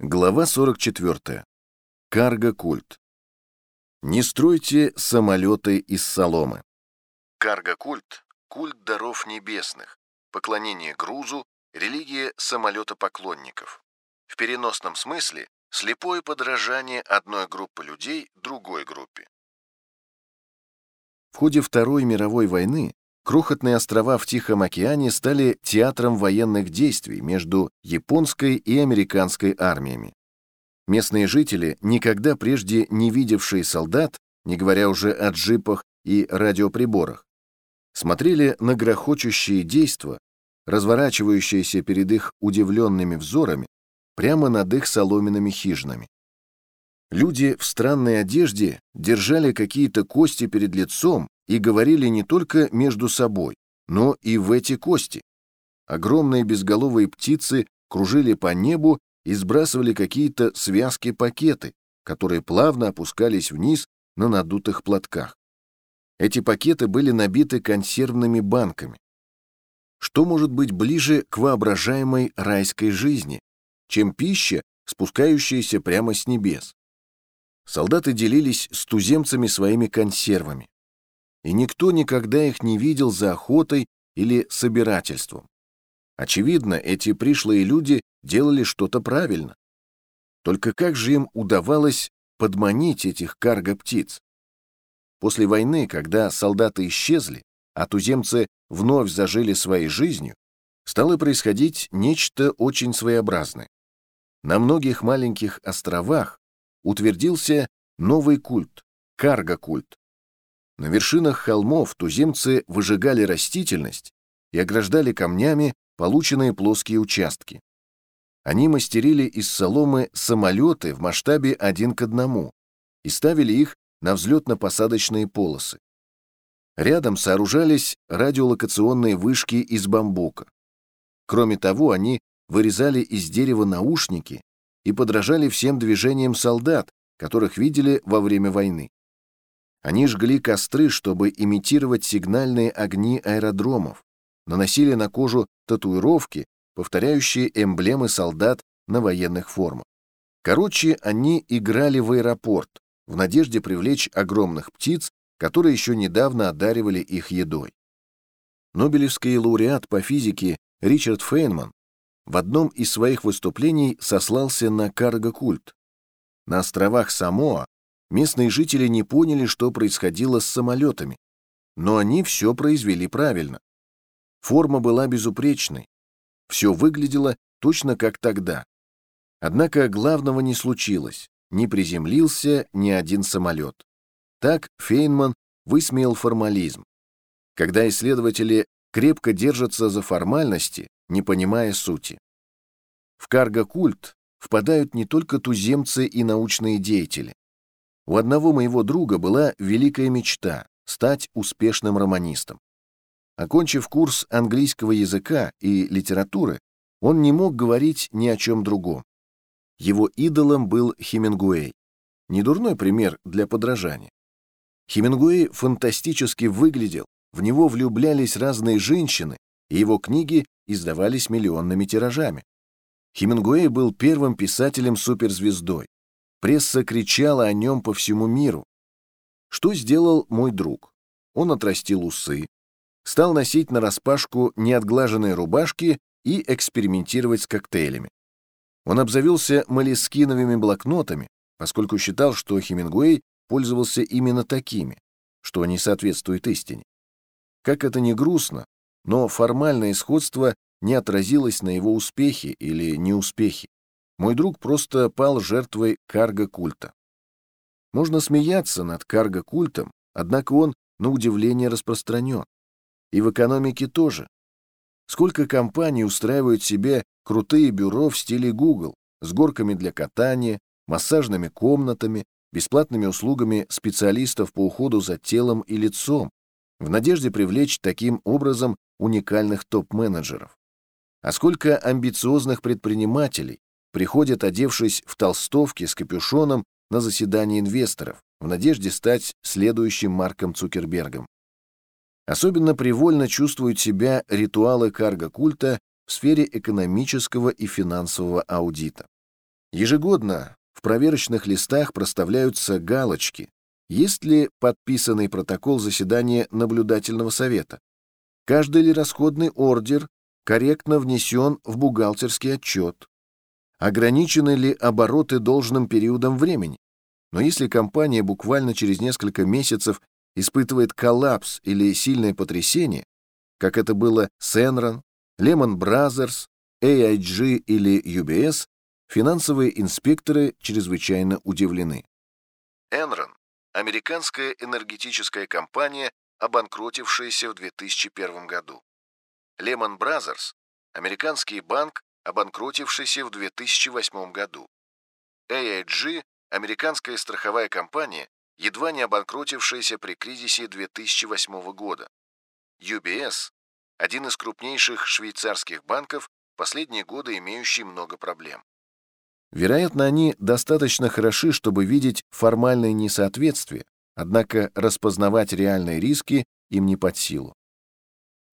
Глава 44. Карго-культ. Не стройте самолеты из соломы. Карго-культ – культ даров небесных, поклонение грузу, религия самолетопоклонников. В переносном смысле – слепое подражание одной группы людей другой группе. В ходе Второй мировой войны крохотные острова в Тихом океане стали театром военных действий между японской и американской армиями. Местные жители, никогда прежде не видевшие солдат, не говоря уже о джипах и радиоприборах, смотрели на грохочущие действа, разворачивающиеся перед их удивленными взорами, прямо над их соломенными хижинами. Люди в странной одежде держали какие-то кости перед лицом и говорили не только между собой, но и в эти кости. Огромные безголовые птицы кружили по небу и сбрасывали какие-то связки-пакеты, которые плавно опускались вниз на надутых платках. Эти пакеты были набиты консервными банками. Что может быть ближе к воображаемой райской жизни, чем пища, спускающаяся прямо с небес? Солдаты делились с туземцами своими консервами и никто никогда их не видел за охотой или собирательством. Очевидно, эти пришлые люди делали что-то правильно. Только как же им удавалось подманить этих карго-птиц? После войны, когда солдаты исчезли, а туземцы вновь зажили своей жизнью, стало происходить нечто очень своеобразное. На многих маленьких островах утвердился новый культ – карго-культ. На вершинах холмов туземцы выжигали растительность и ограждали камнями полученные плоские участки. Они мастерили из соломы самолеты в масштабе один к одному и ставили их на взлетно-посадочные полосы. Рядом сооружались радиолокационные вышки из бамбука. Кроме того, они вырезали из дерева наушники и подражали всем движениям солдат, которых видели во время войны. Они жгли костры, чтобы имитировать сигнальные огни аэродромов, наносили на кожу татуировки, повторяющие эмблемы солдат на военных формах. Короче, они играли в аэропорт в надежде привлечь огромных птиц, которые еще недавно одаривали их едой. Нобелевский лауреат по физике Ричард Фейнман в одном из своих выступлений сослался на карго-культ. На островах Самоа Местные жители не поняли, что происходило с самолетами, но они все произвели правильно. Форма была безупречной, все выглядело точно как тогда. Однако главного не случилось, не приземлился ни один самолет. Так Фейнман высмеял формализм. Когда исследователи крепко держатся за формальности, не понимая сути. В карго-культ впадают не только туземцы и научные деятели. У одного моего друга была великая мечта — стать успешным романистом. Окончив курс английского языка и литературы, он не мог говорить ни о чем другом. Его идолом был Хемингуэй. Недурной пример для подражания. Хемингуэй фантастически выглядел, в него влюблялись разные женщины, и его книги издавались миллионными тиражами. Хемингуэй был первым писателем-суперзвездой. Пресса кричала о нем по всему миру. Что сделал мой друг? Он отрастил усы, стал носить нараспашку неотглаженные рубашки и экспериментировать с коктейлями. Он обзавелся молескиновыми блокнотами, поскольку считал, что Хемингуэй пользовался именно такими, что не соответствует истине. Как это ни грустно, но формальное сходство не отразилось на его успехе или неуспехе. Мой друг просто пал жертвой карго-культа. Можно смеяться над карго-культом, однако он, на удивление, распространен. И в экономике тоже. Сколько компаний устраивают себе крутые бюро в стиле Google с горками для катания, массажными комнатами, бесплатными услугами специалистов по уходу за телом и лицом, в надежде привлечь таким образом уникальных топ-менеджеров. А сколько амбициозных предпринимателей, приходят, одевшись в толстовки с капюшоном, на заседание инвесторов в надежде стать следующим Марком Цукербергом. Особенно привольно чувствуют себя ритуалы карго-культа в сфере экономического и финансового аудита. Ежегодно в проверочных листах проставляются галочки, есть ли подписанный протокол заседания наблюдательного совета, каждый ли расходный ордер корректно внесен в бухгалтерский отчет, ограничены ли обороты должным периодом времени. Но если компания буквально через несколько месяцев испытывает коллапс или сильное потрясение, как это было с Enron, Lehman Brothers, AIG или UBS, финансовые инспекторы чрезвычайно удивлены. Enron – американская энергетическая компания, обанкротившаяся в 2001 году. Lehman Brothers – американский банк, обанкротившийся в 2008 году. AIG – американская страховая компания, едва не обанкротившаяся при кризисе 2008 года. UBS – один из крупнейших швейцарских банков, последние годы имеющий много проблем. Вероятно, они достаточно хороши, чтобы видеть формальные несоответствия, однако распознавать реальные риски им не под силу.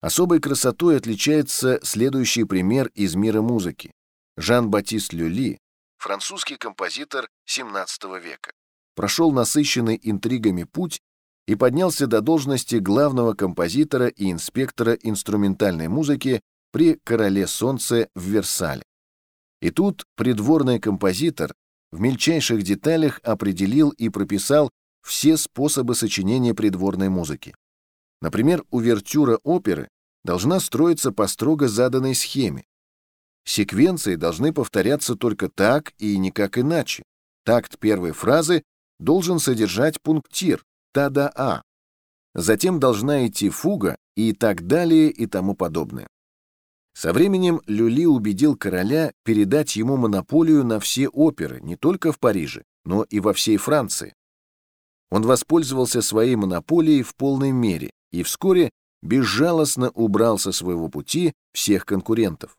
Особой красотой отличается следующий пример из мира музыки. Жан-Батист Люли, французский композитор XVII века, прошел насыщенный интригами путь и поднялся до должности главного композитора и инспектора инструментальной музыки при «Короле солнца» в Версале. И тут придворный композитор в мельчайших деталях определил и прописал все способы сочинения придворной музыки. Например, увертюра оперы должна строиться по строго заданной схеме. Секвенции должны повторяться только так и никак иначе. Такт первой фразы должен содержать пунктир «та-да-а». Затем должна идти фуга и так далее и тому подобное. Со временем Люли убедил короля передать ему монополию на все оперы не только в Париже, но и во всей Франции. Он воспользовался своей монополией в полной мере и вскоре безжалостно убрал со своего пути всех конкурентов.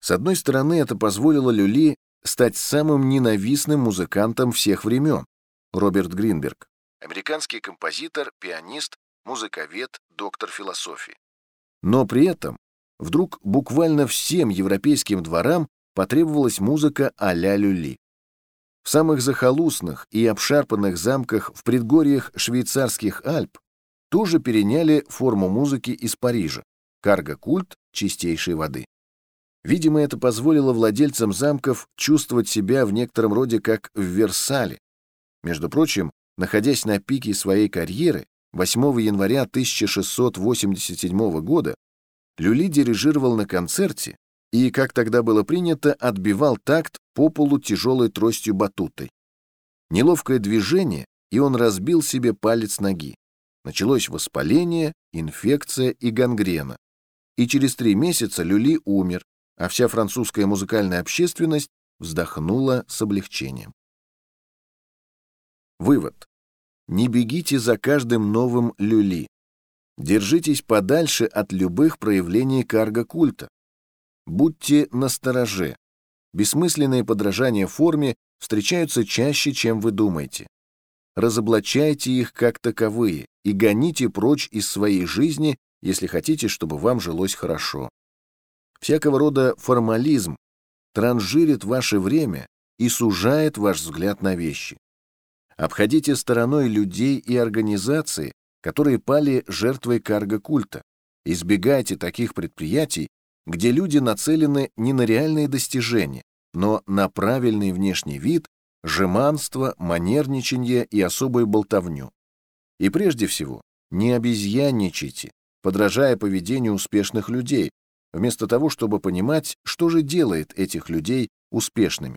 С одной стороны, это позволило Люли стать самым ненавистным музыкантом всех времен, Роберт Гринберг, американский композитор, пианист, музыковед, доктор философии. Но при этом вдруг буквально всем европейским дворам потребовалась музыка а-ля Люли. В самых захолустных и обшарпанных замках в предгорьях швейцарских Альп тоже переняли форму музыки из Парижа, карго-культ чистейшей воды. Видимо, это позволило владельцам замков чувствовать себя в некотором роде как в Версале. Между прочим, находясь на пике своей карьеры, 8 января 1687 года Люли дирижировал на концерте и, как тогда было принято, отбивал такт по полу тяжелой тростью батутой. Неловкое движение, и он разбил себе палец ноги. Началось воспаление, инфекция и гангрена. И через три месяца Люли умер, а вся французская музыкальная общественность вздохнула с облегчением. Вывод. Не бегите за каждым новым люли. Держитесь подальше от любых проявлений карго-культа. Будьте настороже. Бессмысленные подражания форме встречаются чаще, чем вы думаете. Разоблачайте их как таковые и гоните прочь из своей жизни, если хотите, чтобы вам жилось хорошо. Всякого рода формализм транжирит ваше время и сужает ваш взгляд на вещи. Обходите стороной людей и организации, которые пали жертвой карго-культа. Избегайте таких предприятий, где люди нацелены не на реальные достижения, но на правильный внешний вид, жеманство, манерничанье и особую болтовню. И прежде всего, не обезьянничайте, подражая поведению успешных людей, вместо того, чтобы понимать, что же делает этих людей успешными.